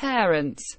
parents.